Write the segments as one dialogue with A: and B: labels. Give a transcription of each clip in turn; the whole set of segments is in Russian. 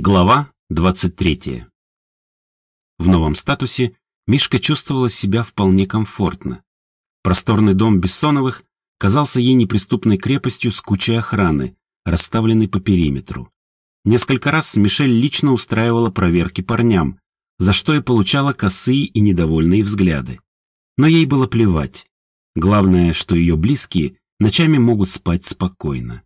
A: Глава 23. В новом статусе Мишка чувствовала себя вполне комфортно. Просторный дом Бессоновых казался ей неприступной крепостью с кучей охраны, расставленной по периметру. Несколько раз Мишель лично устраивала проверки парням, за что и получала косые и недовольные взгляды. Но ей было плевать. Главное, что ее близкие ночами могут спать спокойно.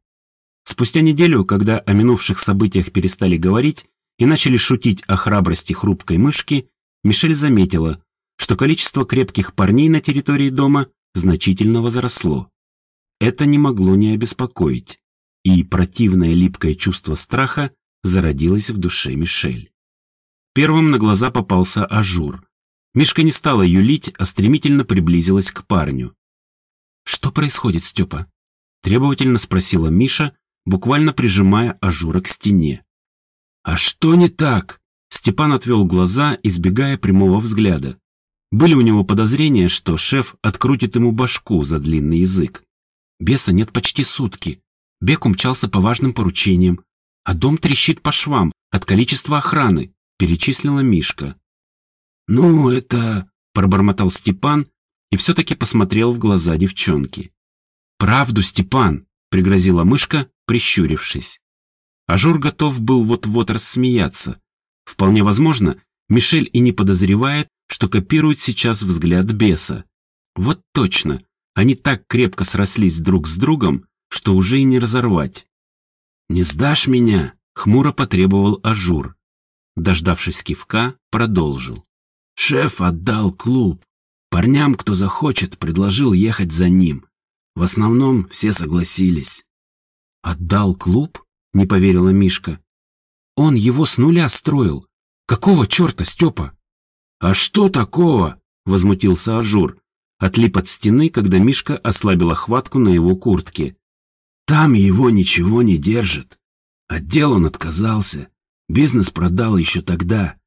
A: Спустя неделю, когда о минувших событиях перестали говорить и начали шутить о храбрости хрупкой мышки, Мишель заметила, что количество крепких парней на территории дома значительно возросло. Это не могло не обеспокоить, и противное липкое чувство страха зародилось в душе Мишель. Первым на глаза попался Ажур. Мишка не стала юлить, а стремительно приблизилась к парню. «Что происходит, Степа?» – требовательно спросила Миша, буквально прижимая Ажура к стене. «А что не так?» Степан отвел глаза, избегая прямого взгляда. Были у него подозрения, что шеф открутит ему башку за длинный язык. Беса нет почти сутки. Бек умчался по важным поручениям, а дом трещит по швам от количества охраны, перечислила Мишка. «Ну, это...» — пробормотал Степан и все-таки посмотрел в глаза девчонки. «Правду, Степан!» — пригрозила мышка, прищурившись. Ажур готов был вот-вот рассмеяться. Вполне возможно, Мишель и не подозревает, что копирует сейчас взгляд беса. Вот точно, они так крепко срослись друг с другом, что уже и не разорвать. «Не сдашь меня?» — хмуро потребовал Ажур. Дождавшись кивка, продолжил. «Шеф отдал клуб. Парням, кто захочет, предложил ехать за ним. В основном все согласились. «Отдал клуб?» — не поверила Мишка. «Он его с нуля строил. Какого черта, Степа?» «А что такого?» — возмутился Ажур. Отлип от стены, когда Мишка ослабила хватку на его куртке. «Там его ничего не держит. От дел он отказался. Бизнес продал еще тогда.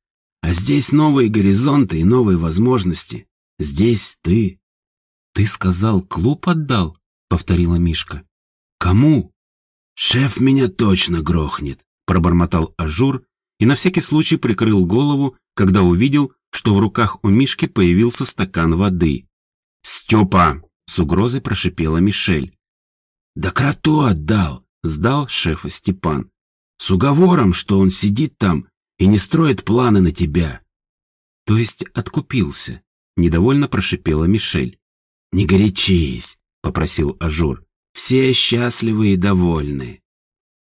A: А здесь новые горизонты и новые возможности. Здесь ты». «Ты сказал, клуб отдал?» — повторила Мишка. «Кому?» «Шеф меня точно грохнет», — пробормотал Ажур и на всякий случай прикрыл голову, когда увидел, что в руках у Мишки появился стакан воды. «Степа!» — с угрозой прошипела Мишель. «Да кроту отдал», — сдал шефа Степан. «С уговором, что он сидит там и не строит планы на тебя». «То есть откупился?» — недовольно прошипела Мишель. «Не горячись», — попросил Ажур. Все счастливы и довольны.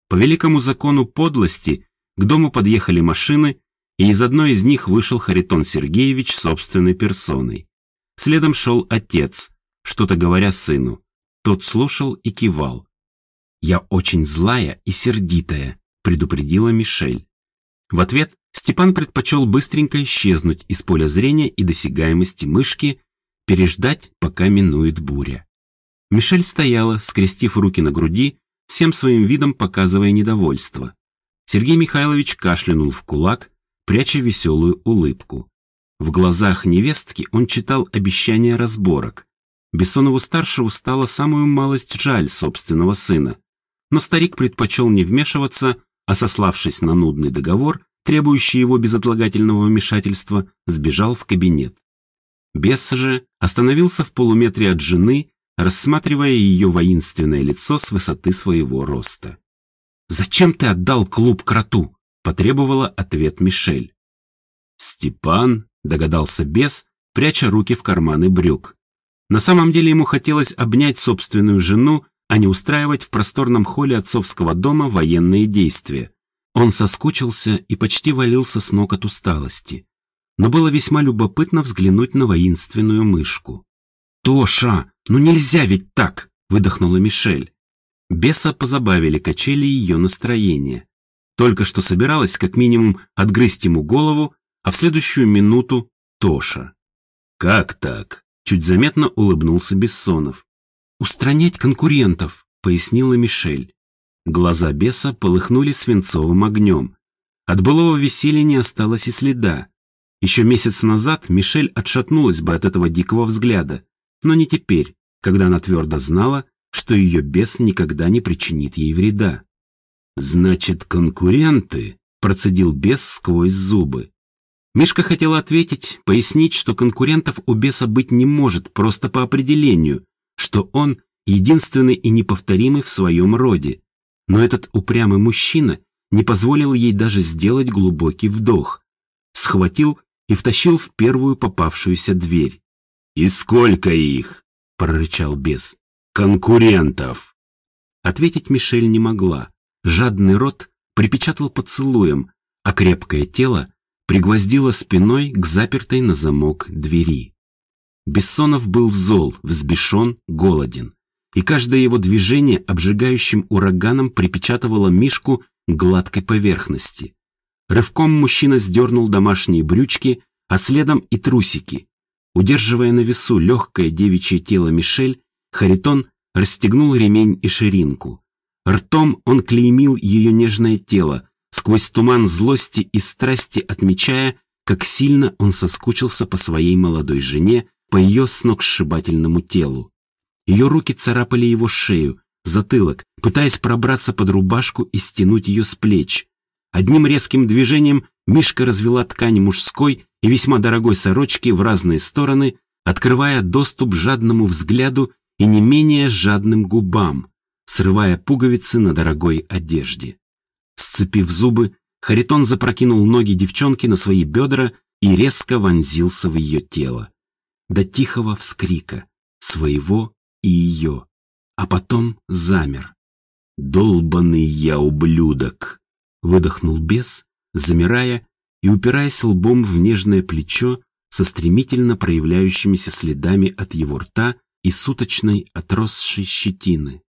A: По великому закону подлости к дому подъехали машины, и из одной из них вышел Харитон Сергеевич собственной персоной. Следом шел отец, что-то говоря сыну. Тот слушал и кивал. «Я очень злая и сердитая», — предупредила Мишель. В ответ Степан предпочел быстренько исчезнуть из поля зрения и досягаемости мышки, переждать, пока минует буря. Мишель стояла, скрестив руки на груди, всем своим видом показывая недовольство. Сергей Михайлович кашлянул в кулак, пряча веселую улыбку. В глазах невестки он читал обещания разборок. Бессонову-старшему стало самую малость жаль собственного сына. Но старик предпочел не вмешиваться, а сославшись на нудный договор, требующий его безотлагательного вмешательства, сбежал в кабинет. Бес же остановился в полуметре от жены рассматривая ее воинственное лицо с высоты своего роста. «Зачем ты отдал клуб кроту?» – потребовала ответ Мишель. «Степан», – догадался бес, пряча руки в карманы брюк. На самом деле ему хотелось обнять собственную жену, а не устраивать в просторном холле отцовского дома военные действия. Он соскучился и почти валился с ног от усталости. Но было весьма любопытно взглянуть на воинственную мышку. «Тоша, ну нельзя ведь так!» — выдохнула Мишель. Беса позабавили качели ее настроения. Только что собиралась как минимум отгрызть ему голову, а в следующую минуту — Тоша. «Как так?» — чуть заметно улыбнулся Бессонов. «Устранять конкурентов», — пояснила Мишель. Глаза беса полыхнули свинцовым огнем. От былого веселья не осталось и следа. Еще месяц назад Мишель отшатнулась бы от этого дикого взгляда, но не теперь, когда она твердо знала, что ее бес никогда не причинит ей вреда. «Значит, конкуренты?» — процедил бес сквозь зубы. Мишка хотел ответить, пояснить, что конкурентов у беса быть не может просто по определению, что он единственный и неповторимый в своем роде. Но этот упрямый мужчина не позволил ей даже сделать глубокий вдох. Схватил и втащил в первую попавшуюся дверь. «И сколько их?» — прорычал бес. «Конкурентов!» Ответить Мишель не могла. Жадный рот припечатал поцелуем, а крепкое тело пригвоздило спиной к запертой на замок двери. Бессонов был зол, взбешен, голоден, и каждое его движение обжигающим ураганом припечатывало Мишку гладкой поверхности. Рывком мужчина сдернул домашние брючки, а следом и трусики. Удерживая на весу легкое девичье тело Мишель, Харитон расстегнул ремень и ширинку. Ртом он клеймил ее нежное тело, сквозь туман злости и страсти отмечая, как сильно он соскучился по своей молодой жене, по ее сногсшибательному телу. Ее руки царапали его шею, затылок, пытаясь пробраться под рубашку и стянуть ее с плеч. Одним резким движением Мишка развела ткань мужской и весьма дорогой сорочки в разные стороны, открывая доступ жадному взгляду и не менее жадным губам, срывая пуговицы на дорогой одежде. Сцепив зубы, Харитон запрокинул ноги девчонки на свои бедра и резко вонзился в ее тело. До тихого вскрика, своего и ее, а потом замер. «Долбанный я ублюдок!» — выдохнул бес, замирая и упираясь лбом в нежное плечо со стремительно проявляющимися следами от его рта и суточной отросшей щетины.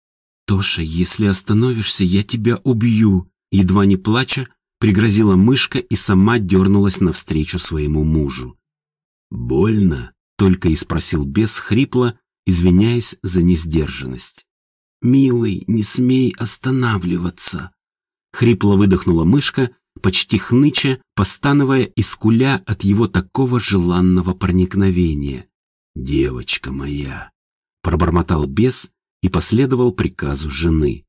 A: «Тоша, если остановишься, я тебя убью!» Едва не плача, пригрозила мышка и сама дернулась навстречу своему мужу. «Больно?» — только и спросил бес хрипло, извиняясь за несдержанность. «Милый, не смей останавливаться!» Хрипло выдохнула мышка, почти хныча, постановая и скуля от его такого желанного проникновения. «Девочка моя!» — пробормотал бес и последовал приказу жены.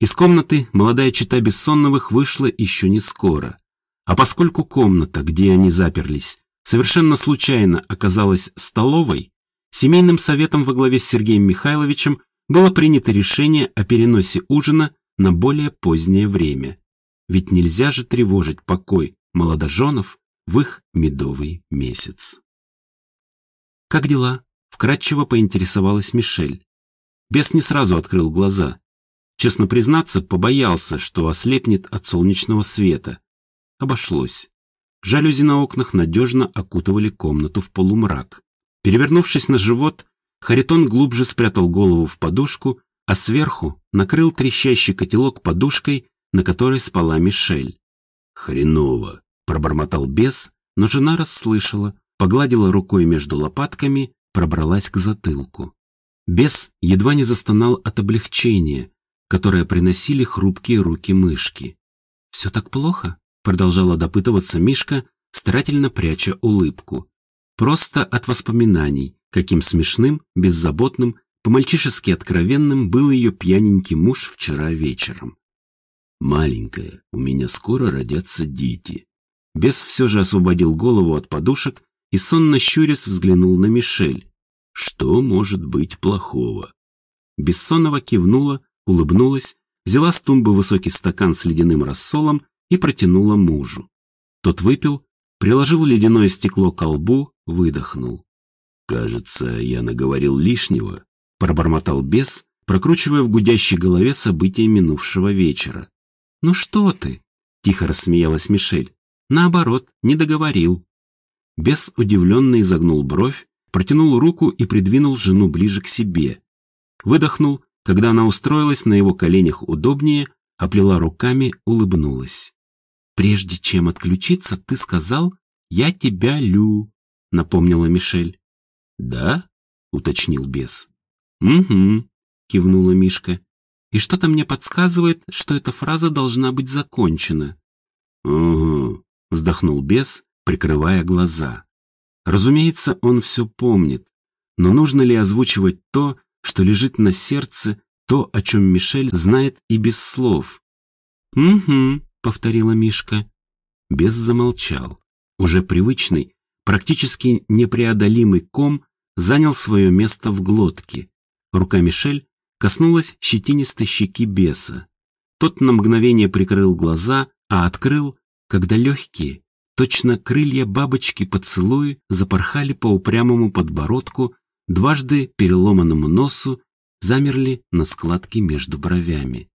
A: Из комнаты молодая чита Бессонновых вышла еще не скоро. А поскольку комната, где они заперлись, совершенно случайно оказалась столовой, семейным советом во главе с Сергеем Михайловичем было принято решение о переносе ужина на более позднее время. Ведь нельзя же тревожить покой молодоженов в их медовый месяц. «Как дела?» — вкратчиво поинтересовалась Мишель. Бес не сразу открыл глаза. Честно признаться, побоялся, что ослепнет от солнечного света. Обошлось. Жалюзи на окнах надежно окутывали комнату в полумрак. Перевернувшись на живот, Харитон глубже спрятал голову в подушку, а сверху накрыл трещащий котелок подушкой, на которой спала Мишель. «Хреново!» — пробормотал бес, но жена расслышала, погладила рукой между лопатками, пробралась к затылку. Бес едва не застонал от облегчения, которое приносили хрупкие руки мышки. «Все так плохо?» — продолжала допытываться Мишка, старательно пряча улыбку. Просто от воспоминаний, каким смешным, беззаботным, по-мальчишески откровенным был ее пьяненький муж вчера вечером. «Маленькая, у меня скоро родятся дети». Бес все же освободил голову от подушек и сонно щурясь взглянул на Мишель. «Что может быть плохого?» Бессонова кивнула, улыбнулась, взяла с тумбы высокий стакан с ледяным рассолом и протянула мужу. Тот выпил, приложил ледяное стекло к колбу, выдохнул. «Кажется, я наговорил лишнего», — пробормотал бес, прокручивая в гудящей голове события минувшего вечера. «Ну что ты?» — тихо рассмеялась Мишель. «Наоборот, не договорил». Бес удивленно изогнул бровь, протянул руку и придвинул жену ближе к себе. Выдохнул когда она устроилась на его коленях удобнее, оплела руками, улыбнулась. «Прежде чем отключиться, ты сказал, я тебя лю», — напомнила Мишель. «Да?» — уточнил бес. «Угу», — кивнула Мишка. «И что-то мне подсказывает, что эта фраза должна быть закончена». «Угу», — вздохнул бес, прикрывая глаза. Разумеется, он все помнит, но нужно ли озвучивать то, что лежит на сердце, то, о чем Мишель знает и без слов. «Угу», — повторила Мишка, Бес замолчал. Уже привычный, практически непреодолимый ком занял свое место в глотке. Рука Мишель коснулась щетинистой щеки беса. Тот на мгновение прикрыл глаза, а открыл, когда легкие, точно крылья бабочки поцелуи запорхали по упрямому подбородку, дважды переломанному носу, замерли на складке между бровями.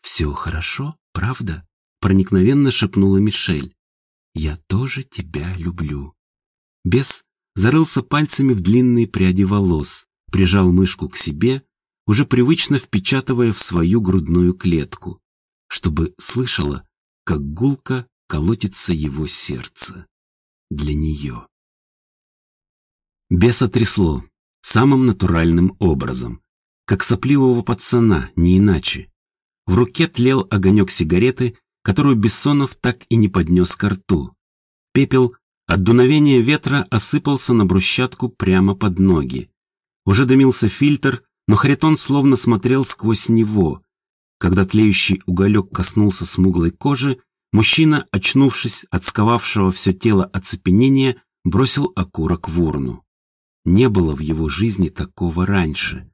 A: «Все хорошо, правда?» — проникновенно шепнула Мишель. «Я тоже тебя люблю». Бес зарылся пальцами в длинные пряди волос, прижал мышку к себе, уже привычно впечатывая в свою грудную клетку, чтобы слышала, как гулко колотится его сердце. Для нее. Беса трясло самым натуральным образом, как сопливого пацана, не иначе. В руке тлел огонек сигареты, которую Бессонов так и не поднес ко рту. Пепел от дуновения ветра осыпался на брусчатку прямо под ноги. Уже дымился фильтр, но Харитон словно смотрел сквозь него. Когда тлеющий уголек коснулся смуглой кожи, мужчина, очнувшись от сковавшего все тело оцепенения, бросил окурок в урну. Не было в его жизни такого раньше.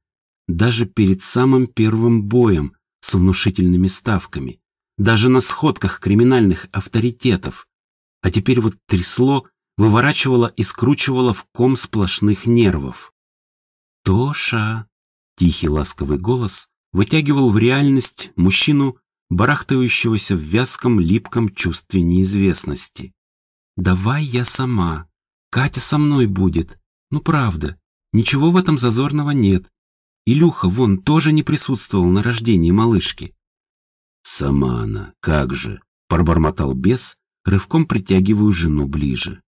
A: Даже перед самым первым боем с внушительными ставками. Даже на сходках криминальных авторитетов. А теперь вот трясло, выворачивало и скручивало в ком сплошных нервов. «Тоша!» Тихий ласковый голос вытягивал в реальность мужчину, барахтающегося в вязком липком чувстве неизвестности. «Давай я сама. Катя со мной будет. Ну правда, ничего в этом зазорного нет. Илюха вон тоже не присутствовал на рождении малышки».
B: «Сама она, как же!» — пробормотал бес, рывком притягиваю жену ближе.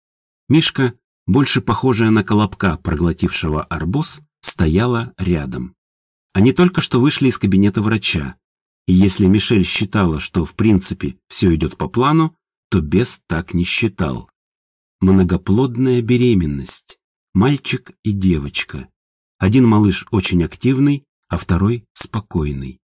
A: Мишка, больше похожая на колобка, проглотившего арбуз, стояла рядом. Они только что вышли из кабинета врача, и если Мишель считала, что в принципе все идет по плану, то Бес так не считал. Многоплодная беременность. Мальчик и девочка. Один малыш очень активный, а второй спокойный.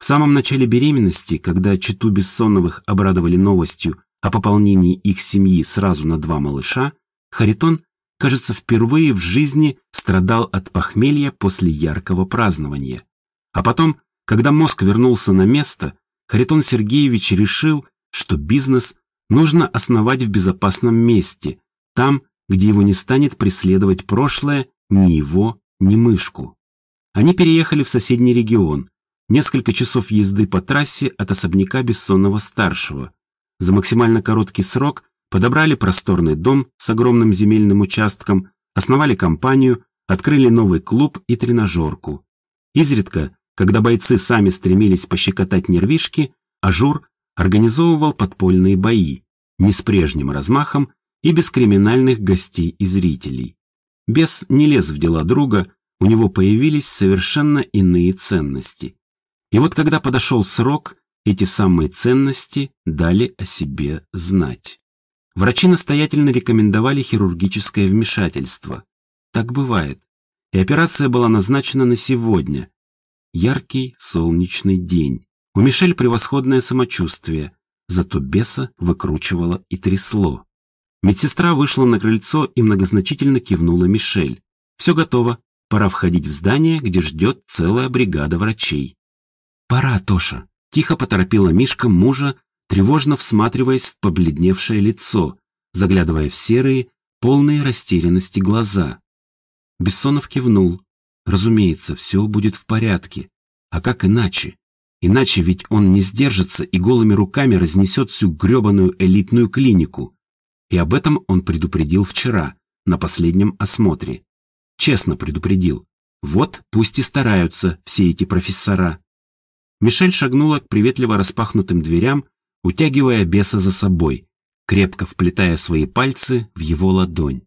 A: В самом начале беременности, когда читу Бессоновых обрадовали новостью о пополнении их семьи сразу на два малыша, Харитон кажется, впервые в жизни страдал от похмелья после яркого празднования. А потом, когда мозг вернулся на место, Харитон Сергеевич решил, что бизнес нужно основать в безопасном месте, там, где его не станет преследовать прошлое ни его, ни мышку. Они переехали в соседний регион, несколько часов езды по трассе от особняка Бессонного-старшего. За максимально короткий срок подобрали просторный дом с огромным земельным участком, основали компанию, открыли новый клуб и тренажерку. Изредка, когда бойцы сами стремились пощекотать нервишки, Ажур организовывал подпольные бои, не с прежним размахом и без криминальных гостей и зрителей. Бес не лез в дела друга, у него появились совершенно иные ценности. И вот когда подошел срок, эти самые ценности дали о себе знать. Врачи настоятельно рекомендовали хирургическое вмешательство. Так бывает. И операция была назначена на сегодня. Яркий солнечный день. У Мишель превосходное самочувствие, зато беса выкручивало и трясло. Медсестра вышла на крыльцо и многозначительно кивнула Мишель. Все готово. Пора входить в здание, где ждет целая бригада врачей. «Пора, Тоша!» – тихо поторопила Мишка мужа, тревожно всматриваясь в побледневшее лицо, заглядывая в серые, полные растерянности глаза. Бессонов кивнул. Разумеется, все будет в порядке. А как иначе? Иначе ведь он не сдержится и голыми руками разнесет всю гребаную элитную клинику. И об этом он предупредил вчера, на последнем осмотре. Честно предупредил. Вот пусть и стараются все эти профессора. Мишель шагнула к приветливо распахнутым дверям утягивая беса за собой, крепко вплетая свои пальцы в его ладонь.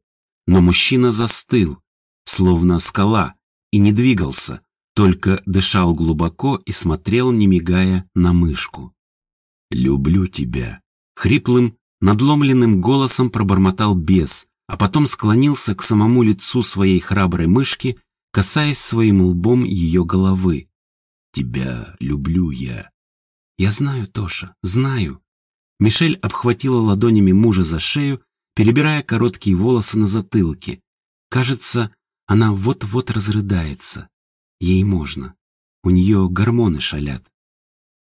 A: Но мужчина застыл, словно скала, и не двигался, только дышал глубоко и смотрел, не мигая, на мышку.
B: «Люблю тебя», —
A: хриплым, надломленным голосом пробормотал бес, а потом склонился к самому лицу своей храброй мышки, касаясь своим лбом ее головы.
B: «Тебя люблю я».
A: Я знаю, Тоша, знаю. Мишель обхватила ладонями мужа за шею, перебирая короткие волосы на затылке. Кажется, она вот-вот разрыдается. Ей можно. У нее гормоны шалят.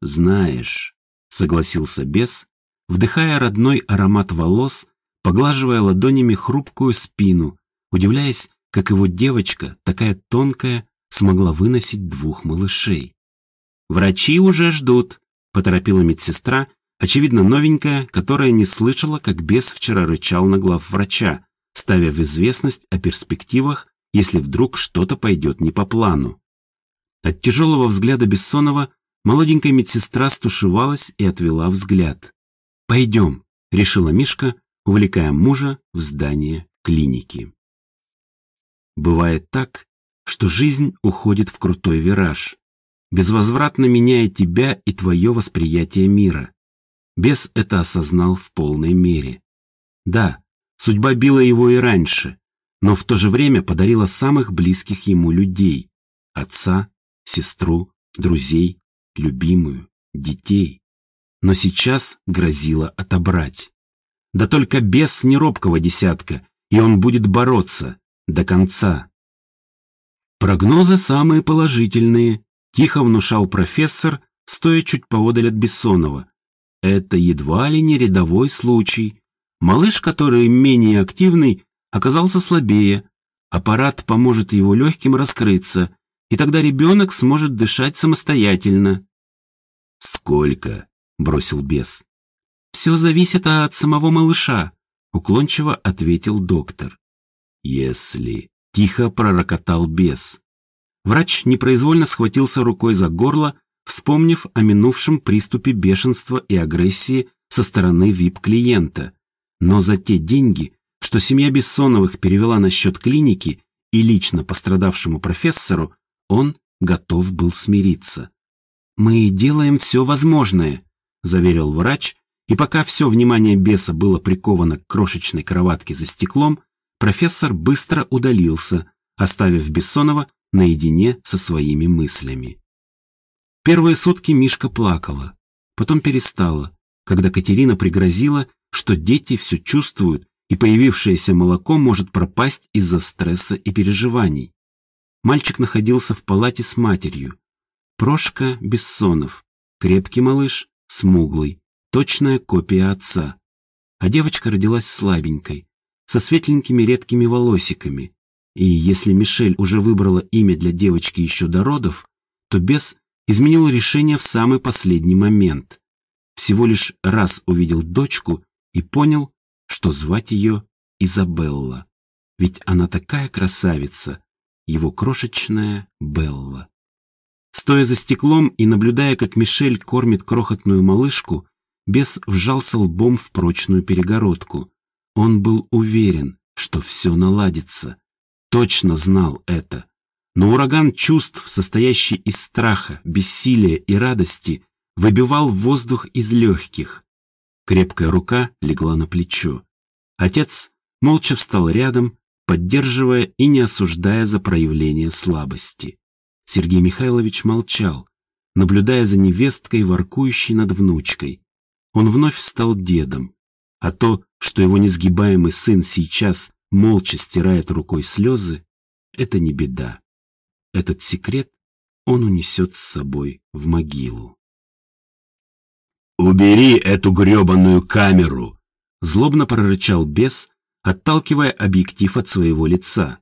B: «Знаешь», — согласился бес, вдыхая родной аромат волос, поглаживая ладонями хрупкую спину, удивляясь, как его девочка, такая тонкая, смогла выносить двух малышей.
A: «Врачи уже ждут», — поторопила медсестра, очевидно новенькая, которая не слышала, как бес вчера рычал на глав врача, ставя в известность о перспективах, если вдруг что-то пойдет не по плану. От тяжелого взгляда Бессонова молоденькая медсестра стушевалась и отвела взгляд. «Пойдем», — решила Мишка, увлекая мужа в здание клиники. Бывает так, что жизнь уходит в крутой вираж, безвозвратно меняя тебя и твое восприятие мира. Бес это осознал в полной мере. Да, судьба била его и раньше, но в то же время подарила самых близких ему людей – отца, сестру, друзей, любимую, детей. Но сейчас грозило отобрать. Да только бес не робкого десятка, и он будет бороться до конца. Прогнозы самые положительные, тихо внушал профессор, стоя чуть поодаль от Бессонова. Это едва ли не рядовой случай. Малыш, который менее активный, оказался слабее. Аппарат поможет его легким раскрыться, и тогда ребенок сможет дышать самостоятельно.
B: «Сколько?» — бросил бес.
A: «Все зависит от самого малыша», — уклончиво ответил доктор.
B: «Если...» — тихо пророкотал бес.
A: Врач непроизвольно схватился рукой за горло, вспомнив о минувшем приступе бешенства и агрессии со стороны вип-клиента. Но за те деньги, что семья Бессоновых перевела на счет клиники и лично пострадавшему профессору, он готов был смириться. «Мы делаем все возможное», — заверил врач, и пока все внимание беса было приковано к крошечной кроватке за стеклом, профессор быстро удалился, оставив Бессонова наедине со своими мыслями. Первые сутки Мишка плакала, потом перестала, когда Катерина пригрозила, что дети все чувствуют и появившееся молоко может пропасть из-за стресса и переживаний. Мальчик находился в палате с матерью. Прошка Бессонов, крепкий малыш, смуглый, точная копия отца. А девочка родилась слабенькой, со светленькими редкими волосиками. И если Мишель уже выбрала имя для девочки еще до родов, то Бес изменил решение в самый последний момент. Всего лишь раз увидел дочку и понял, что звать ее Изабелла. Ведь она такая красавица, его крошечная Белла. Стоя за стеклом и наблюдая, как Мишель кормит крохотную малышку, бес вжался лбом в прочную перегородку. Он был уверен, что все наладится. Точно знал это. Но ураган чувств, состоящий из страха, бессилия и радости, выбивал воздух из легких. Крепкая рука легла на плечо. Отец молча встал рядом, поддерживая и не осуждая за проявление слабости. Сергей Михайлович молчал, наблюдая за невесткой, воркующей над внучкой. Он вновь стал дедом, а то, что его несгибаемый сын сейчас молча стирает рукой слезы, это не беда. Этот секрет он унесет с собой в могилу.
B: «Убери эту гребаную камеру!»
A: Злобно прорычал бес, отталкивая объектив от своего лица.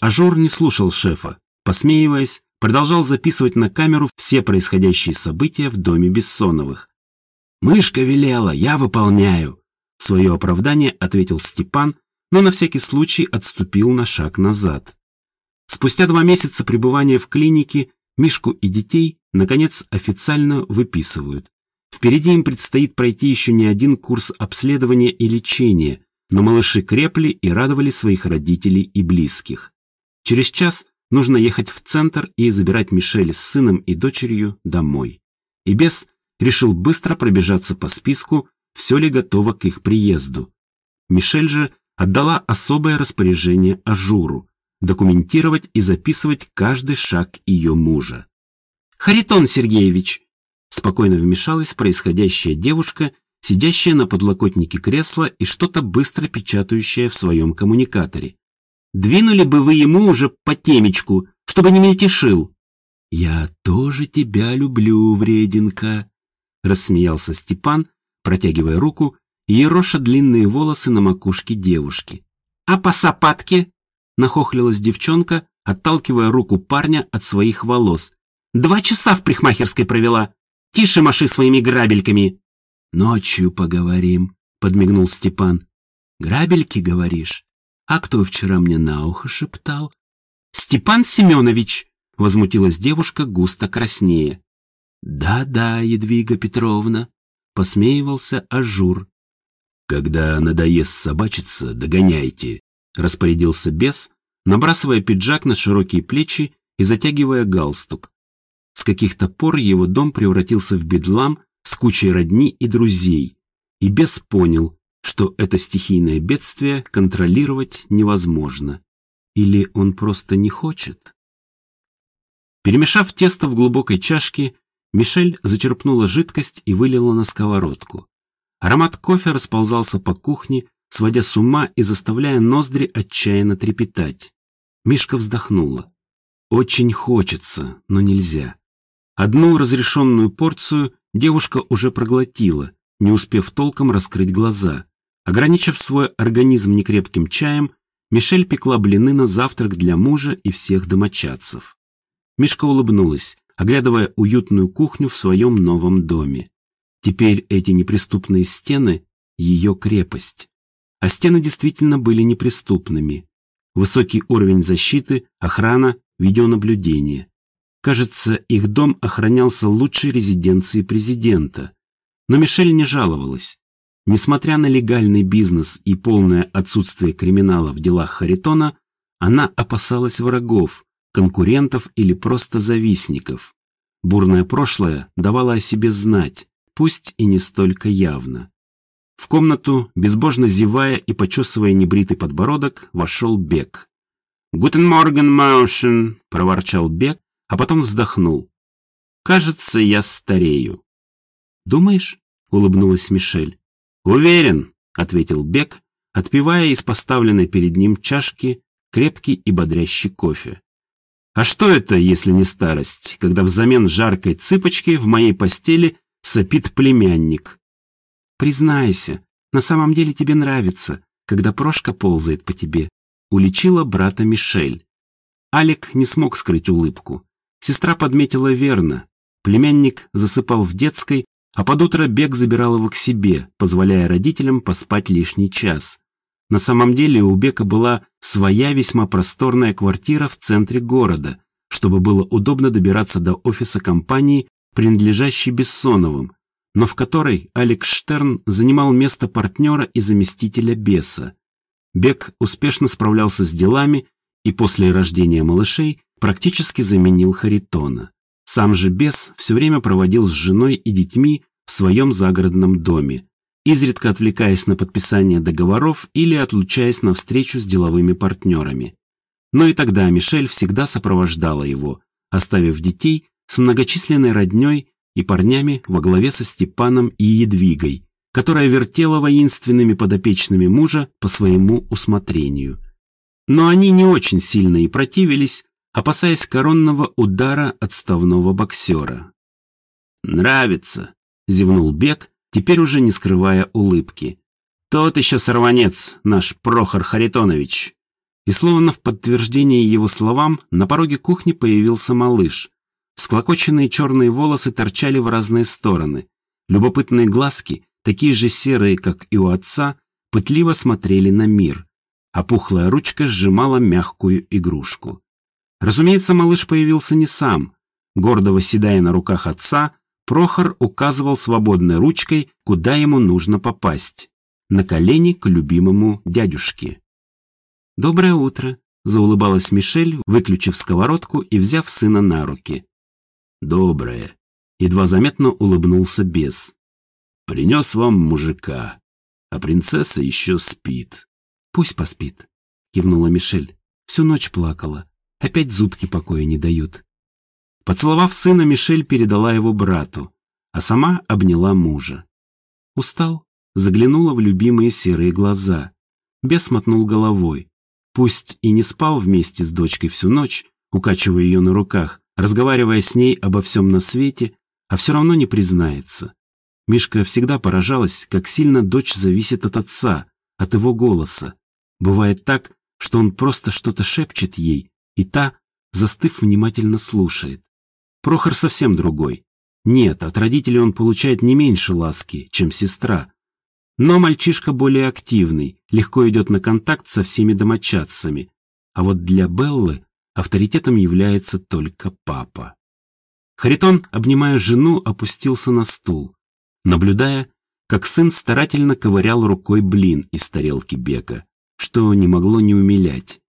A: Ажур не слушал шефа, посмеиваясь, продолжал записывать на камеру все происходящие события в доме Бессоновых. «Мышка велела, я выполняю!» В свое оправдание ответил Степан, но на всякий случай отступил на шаг назад. Спустя два месяца пребывания в клинике Мишку и детей, наконец, официально выписывают. Впереди им предстоит пройти еще не один курс обследования и лечения, но малыши крепли и радовали своих родителей и близких. Через час нужно ехать в центр и забирать Мишель с сыном и дочерью домой. И бес решил быстро пробежаться по списку, все ли готово к их приезду. Мишель же отдала особое распоряжение Ажуру – документировать и записывать каждый шаг ее мужа. «Харитон Сергеевич!» Спокойно вмешалась происходящая девушка
B: сидящая на подлокотнике кресла и что-то быстро печатающее в своем коммуникаторе. «Двинули бы вы ему уже по темечку, чтобы не мельтешил!» «Я тоже тебя люблю, вреденка!» — рассмеялся Степан, протягивая руку ероша длинные волосы на макушке девушки. «А по сапатке?» — нахохлилась девчонка, отталкивая руку парня от своих волос. «Два часа в прихмахерской провела. Тише маши своими грабельками!» «Ночью поговорим», — подмигнул Степан. «Грабельки, говоришь? А кто вчера мне на ухо шептал?» «Степан Семенович!» — возмутилась девушка, густо краснея. «Да-да, Ядвига Петровна», — посмеивался Ажур. «Когда надоест собачиться, догоняйте», — распорядился бес, набрасывая пиджак на широкие плечи и затягивая галстук. С каких-то пор его дом превратился в бедлам с кучей родни и друзей, и бес понял, что это стихийное бедствие контролировать невозможно. Или он просто не хочет? Перемешав тесто в глубокой чашке, Мишель зачерпнула жидкость и вылила на сковородку. Аромат кофе расползался по кухне, сводя с ума и заставляя ноздри отчаянно трепетать. Мишка вздохнула. Очень хочется, но нельзя. Одну разрешенную порцию девушка уже проглотила, не успев толком раскрыть глаза. Ограничив свой организм некрепким чаем, Мишель пекла блины на завтрак для мужа и всех домочадцев. Мишка улыбнулась, оглядывая уютную кухню в своем новом доме. Теперь эти неприступные стены — ее крепость. А стены действительно были неприступными. Высокий уровень защиты, охрана, видеонаблюдение. Кажется, их дом охранялся лучшей резиденцией президента. Но Мишель не жаловалась. Несмотря на легальный бизнес и полное отсутствие криминала в делах Харитона, она опасалась врагов, конкурентов или просто завистников. Бурное прошлое давало о себе знать, пусть и не столько явно. В комнату, безбожно зевая и почесывая небритый подбородок, вошел Бек. «Гутен морген, Маушен!» — проворчал Бек, а потом вздохнул. «Кажется, я старею». «Думаешь?» — улыбнулась Мишель. «Уверен», — ответил Бек, отпивая из поставленной перед ним чашки крепкий и бодрящий кофе. «А что это, если не старость, когда взамен жаркой цыпочки в моей постели сопит племянник?» «Признайся, на самом деле тебе нравится, когда Прошка ползает по тебе», — уличила брата Мишель. Алик не смог скрыть улыбку. Сестра подметила верно. Племянник засыпал в детской, а под утро Бег забирал его к себе, позволяя родителям поспать лишний час. На самом деле у Бека была своя весьма просторная квартира в центре города, чтобы было удобно добираться до офиса компании, принадлежащей Бессоновым, но в которой Алекс Штерн занимал место партнера и заместителя Беса. Бек успешно справлялся с делами и после рождения малышей практически заменил Харитона. Сам же бес все время проводил с женой и детьми в своем загородном доме, изредка отвлекаясь на подписание договоров или отлучаясь на встречу с деловыми партнерами. Но и тогда Мишель всегда сопровождала его, оставив детей с многочисленной родней и парнями во главе со Степаном и Едвигой, которая вертела воинственными подопечными мужа по своему усмотрению. Но они не очень сильно и противились, опасаясь коронного удара отставного боксера. «Нравится», — зевнул Бек, теперь уже не скрывая улыбки. «Тот еще сорванец, наш Прохор Харитонович». И словно в подтверждение его словам, на пороге кухни появился малыш. Всклокоченные черные волосы торчали в разные стороны. Любопытные глазки, такие же серые, как и у отца, пытливо смотрели на мир, а пухлая ручка сжимала мягкую игрушку. Разумеется, малыш появился не сам. Гордо восседая на руках отца, Прохор указывал свободной ручкой, куда ему нужно попасть. На колени к любимому дядюшке. «Доброе утро», — заулыбалась Мишель, выключив сковородку и взяв сына на руки. «Доброе», — едва заметно улыбнулся бес. «Принес вам мужика, а принцесса еще спит». «Пусть поспит», — кивнула Мишель. Всю ночь плакала. Опять зубки покоя не дают. Поцеловав сына, Мишель передала его брату, а сама обняла мужа. Устал? Заглянула в любимые серые глаза. Бес мотнул головой. Пусть и не спал вместе с дочкой всю ночь, укачивая ее на руках, разговаривая с ней обо всем на свете, а все равно не признается. Мишка всегда поражалась, как сильно дочь зависит от отца, от его голоса. Бывает так, что он просто что-то шепчет ей, и та, застыв, внимательно слушает. Прохор совсем другой. Нет, от родителей он получает не меньше ласки, чем сестра. Но мальчишка более активный, легко идет на контакт со всеми домочадцами. А вот для Беллы авторитетом является только папа. Харитон, обнимая жену, опустился на стул, наблюдая, как сын старательно ковырял рукой блин из тарелки Бека, что не могло не умилять.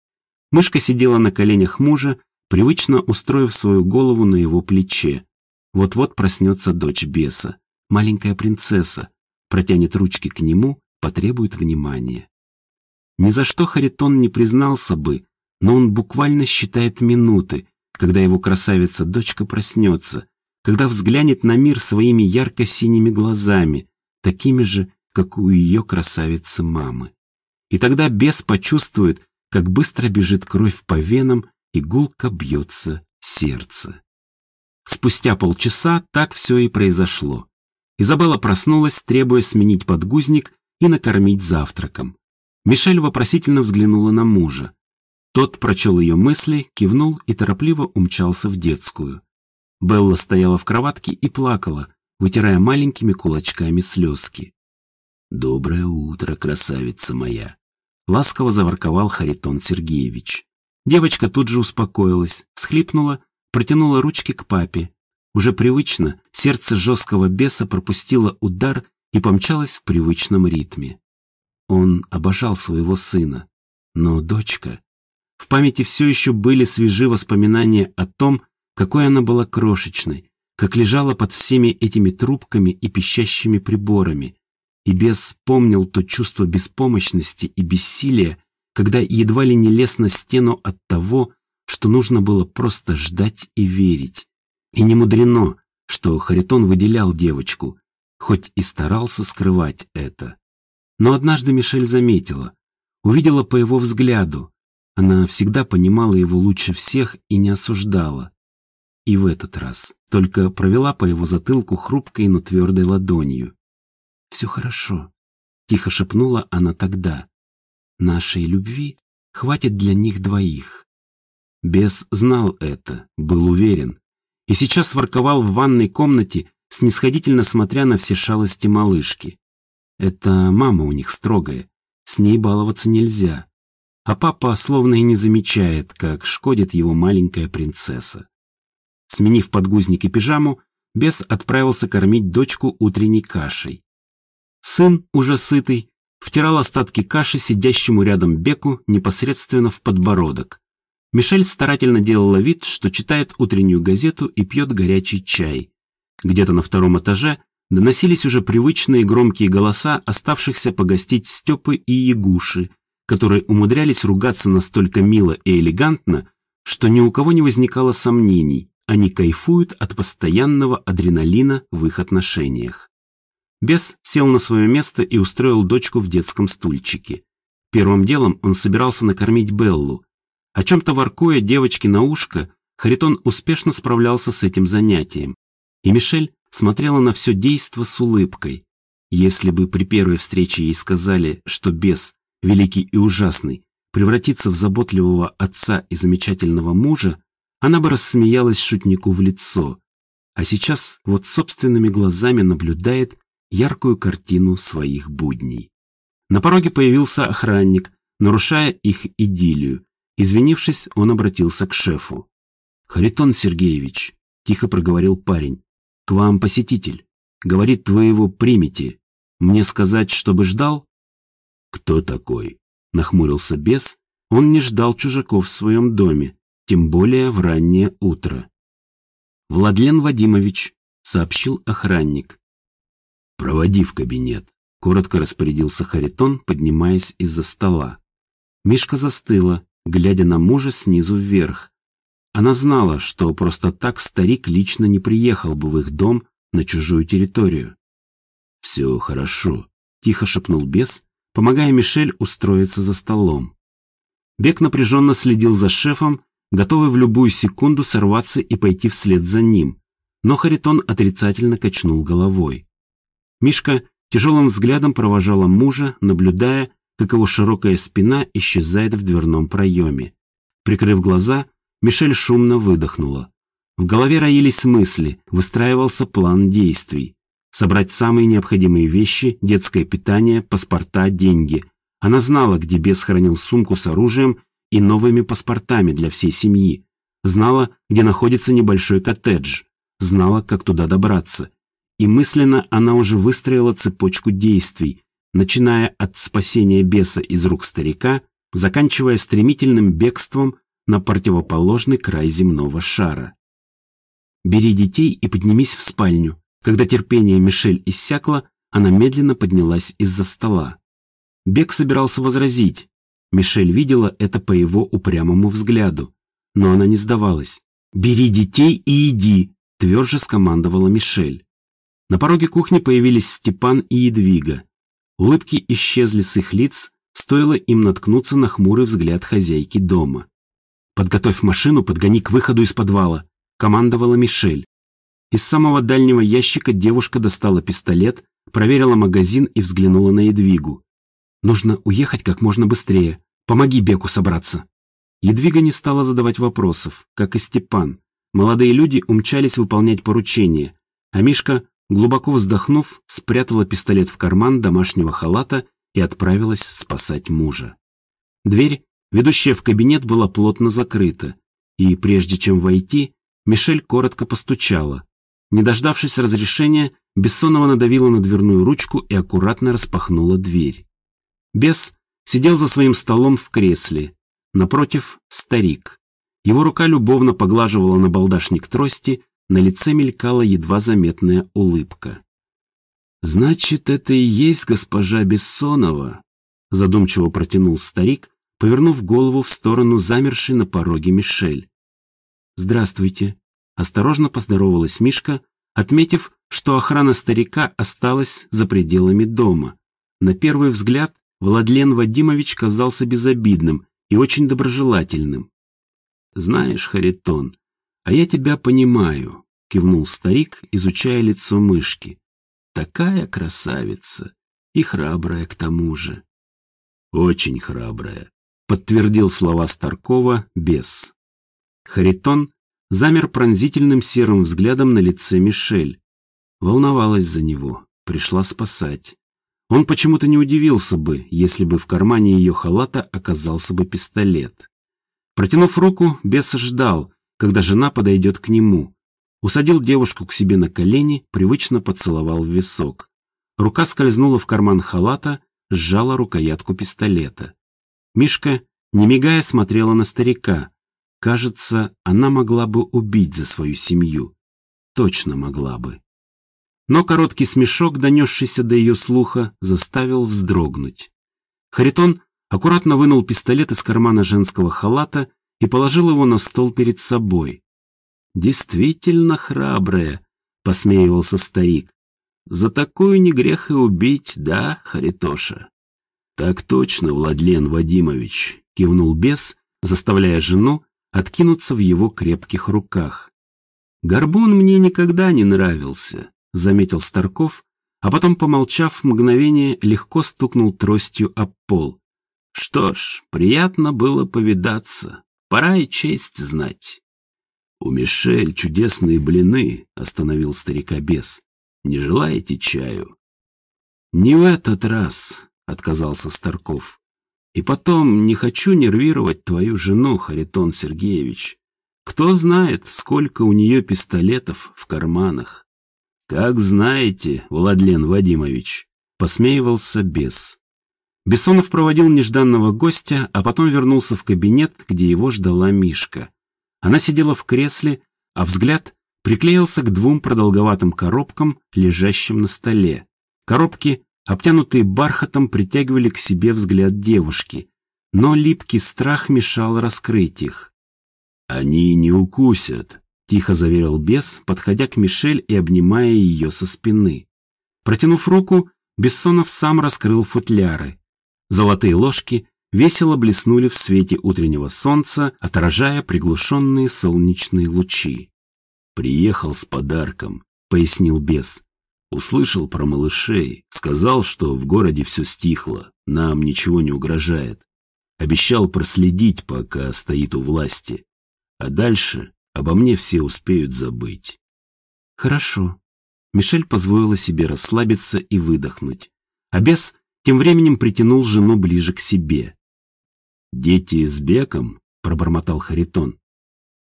B: Мышка сидела на коленях мужа, привычно устроив свою голову на его плече. Вот-вот проснется дочь беса, маленькая принцесса, протянет ручки к нему, потребует внимания. Ни за что Харитон не признался бы, но он буквально считает минуты, когда его красавица-дочка проснется, когда взглянет на мир своими ярко-синими глазами, такими же, как у ее красавицы-мамы. И тогда бес почувствует, как быстро бежит кровь по венам и гулко бьется сердце. Спустя полчаса так все и произошло. Изабелла проснулась, требуя сменить подгузник и накормить завтраком. Мишель вопросительно взглянула на мужа. Тот прочел ее мысли, кивнул и торопливо умчался в детскую. Белла стояла в кроватке и плакала, вытирая маленькими кулачками слезки. «Доброе утро, красавица моя!» Ласково заворковал Харитон Сергеевич. Девочка тут же успокоилась, всхлипнула, протянула ручки к папе. Уже привычно сердце жесткого беса пропустило удар и помчалось в привычном ритме. Он обожал своего сына, но дочка... В памяти все еще были свежи воспоминания о том, какой она была крошечной, как лежала под всеми этими трубками и пищащими приборами. И бес помнил то чувство беспомощности и бессилия, когда едва ли не лез на стену от того, что нужно было просто ждать и верить. И не мудрено, что Харитон выделял девочку, хоть и старался скрывать это. Но однажды Мишель заметила, увидела по его взгляду. Она всегда понимала его лучше всех и не осуждала. И в этот раз только провела по его затылку хрупкой, но твердой ладонью. «Все хорошо», — тихо шепнула она тогда. Нашей любви хватит для них двоих. Бес знал это, был уверен. И сейчас ворковал в ванной комнате, снисходительно смотря на все шалости малышки. Это мама у них строгая, с ней баловаться нельзя. А папа словно и не замечает, как шкодит его маленькая принцесса. Сменив подгузник и пижаму, бес отправился кормить дочку утренней кашей. Сын, уже сытый, втирал остатки каши сидящему рядом Беку непосредственно в подбородок. Мишель старательно делала вид, что читает утреннюю газету и пьет горячий чай. Где-то на втором этаже доносились уже привычные громкие голоса оставшихся погостить Степы и Ягуши, которые умудрялись ругаться настолько мило и элегантно, что ни у кого не возникало сомнений, они кайфуют от постоянного адреналина в их отношениях. Бес сел на свое место и устроил дочку в детском стульчике. Первым делом он собирался накормить Беллу. О чем-то воркуя девочке на ушко, Харитон успешно справлялся с этим занятием. И Мишель смотрела на все действо с улыбкой. Если бы при первой встрече ей сказали, что бес, великий и ужасный, превратится в заботливого отца и замечательного мужа, она бы рассмеялась шутнику в лицо. А сейчас вот собственными глазами наблюдает яркую картину своих будней. На пороге появился охранник, нарушая их идиллию. Извинившись, он обратился к шефу. «Харитон Сергеевич», — тихо проговорил парень, — «к вам посетитель. Говорит, вы его примете. Мне сказать, чтобы ждал?» «Кто такой?» — нахмурился бес. Он не ждал чужаков в своем доме, тем более в раннее утро. «Владлен Вадимович», — сообщил охранник. «Проводи в кабинет», — коротко распорядился Харитон, поднимаясь из-за стола. Мишка застыла, глядя на мужа снизу вверх. Она знала, что просто так старик лично не приехал бы в их дом на чужую территорию. «Все хорошо», — тихо шепнул бес, помогая Мишель устроиться за столом. Бек напряженно следил за шефом, готовый в любую секунду сорваться и пойти вслед за ним, но Харитон отрицательно качнул головой. Мишка тяжелым взглядом провожала мужа, наблюдая, как его широкая спина исчезает в дверном проеме. Прикрыв глаза, Мишель шумно выдохнула. В голове роились мысли, выстраивался план действий. Собрать самые необходимые вещи, детское питание, паспорта, деньги. Она знала, где бес хранил сумку с оружием и новыми паспортами для всей семьи. Знала, где находится небольшой коттедж. Знала, как туда добраться. И мысленно она уже выстроила цепочку действий, начиная от спасения беса из рук старика, заканчивая стремительным бегством на противоположный край земного шара. «Бери детей и поднимись в спальню». Когда терпение Мишель иссякло, она медленно поднялась из-за стола. Бек собирался возразить. Мишель видела это по его упрямому взгляду. Но она не сдавалась. «Бери детей и иди», – тверже скомандовала Мишель. На пороге кухни появились Степан и Едвига. Улыбки исчезли с их лиц, стоило им наткнуться на хмурый взгляд хозяйки дома. «Подготовь машину, подгони к выходу из подвала», — командовала Мишель. Из самого дальнего ящика девушка достала пистолет, проверила магазин и взглянула на Едвигу. «Нужно уехать как можно быстрее. Помоги Беку собраться». Едвига не стала задавать вопросов, как и Степан. Молодые люди умчались выполнять поручение, а Мишка, глубоко вздохнув, спрятала пистолет в карман домашнего халата и отправилась спасать мужа. Дверь Ведущая в кабинет была плотно закрыта, и прежде чем войти, Мишель коротко постучала. Не дождавшись разрешения, Бессонова надавила на дверную ручку и аккуратно распахнула дверь. Бес сидел за своим столом в кресле. Напротив — старик. Его рука любовно поглаживала на балдашник трости, на лице мелькала едва заметная улыбка. «Значит, это и есть госпожа Бессонова», — задумчиво протянул старик, повернув голову в сторону замершей на пороге Мишель. «Здравствуйте», — осторожно поздоровалась Мишка, отметив, что охрана старика осталась за пределами дома. На первый взгляд Владлен Вадимович казался безобидным и очень доброжелательным. «Знаешь, Харитон, а я тебя понимаю», — кивнул старик, изучая лицо мышки. «Такая красавица и храбрая к тому же». «Очень храбрая», подтвердил слова Старкова бес. Харитон замер пронзительным серым взглядом на лице Мишель. Волновалась за него, пришла спасать. Он почему-то не удивился бы, если бы в кармане ее халата оказался бы пистолет. Протянув руку, бес ждал, когда жена подойдет к нему. Усадил девушку к себе на колени, привычно поцеловал в висок. Рука скользнула в карман халата, сжала рукоятку пистолета. Мишка, не мигая, смотрела на старика. Кажется, она могла бы убить за свою семью. Точно могла бы. Но короткий смешок, донесшийся до ее слуха, заставил вздрогнуть. Харитон аккуратно вынул пистолет из кармана женского халата и положил его на стол перед собой. «Действительно храбрая», — посмеивался старик. «За такую не грех и убить, да, Харитоша?» «Так точно, Владлен Вадимович», — кивнул бес, заставляя жену откинуться в его крепких руках. «Горбун мне никогда не нравился», — заметил Старков, а потом, помолчав мгновение, легко стукнул тростью об пол. «Что ж, приятно было повидаться. Пора и честь знать». «У Мишель чудесные блины», — остановил старика бес. «Не желаете чаю?» «Не в этот раз», — отказался Старков. «И потом, не хочу нервировать твою жену, Харитон Сергеевич. Кто знает, сколько у нее пистолетов в карманах?» «Как знаете, Владлен Вадимович», — посмеивался бес. Бессонов проводил нежданного гостя, а потом вернулся в кабинет, где его ждала Мишка. Она сидела в кресле, а взгляд приклеился к двум продолговатым коробкам, лежащим на столе. Коробки обтянутые бархатом, притягивали к себе взгляд девушки, но липкий страх мешал раскрыть их. «Они не укусят», — тихо заверил бес, подходя к Мишель и обнимая ее со спины.
A: Протянув руку, Бессонов сам раскрыл футляры. Золотые ложки весело блеснули в свете утреннего солнца, отражая приглушенные солнечные лучи.
B: «Приехал с подарком», — пояснил бес. «Услышал про малышей, сказал, что в городе все стихло, нам ничего не угрожает. Обещал проследить, пока стоит у власти. А дальше обо мне все успеют забыть».
A: «Хорошо». Мишель позволила себе расслабиться и выдохнуть. А бес тем временем притянул жену ближе к себе.
B: «Дети с Беком?» — пробормотал Харитон.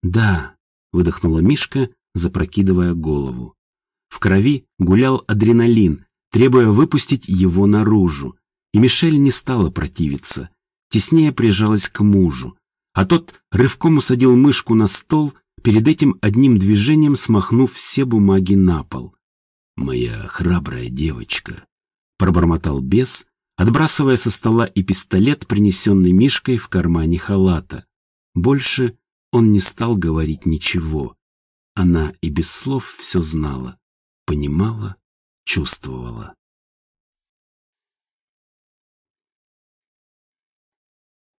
A: «Да», — выдохнула Мишка, запрокидывая голову. В крови гулял адреналин, требуя выпустить его наружу, и Мишель не стала противиться, теснее прижалась к мужу, а тот рывком усадил мышку на стол, перед этим одним движением смахнув все бумаги на пол.
B: «Моя храбрая девочка», —
A: пробормотал бес, отбрасывая со стола и пистолет, принесенный Мишкой в кармане халата. Больше он не стал говорить ничего. Она и без слов все знала, понимала, чувствовала.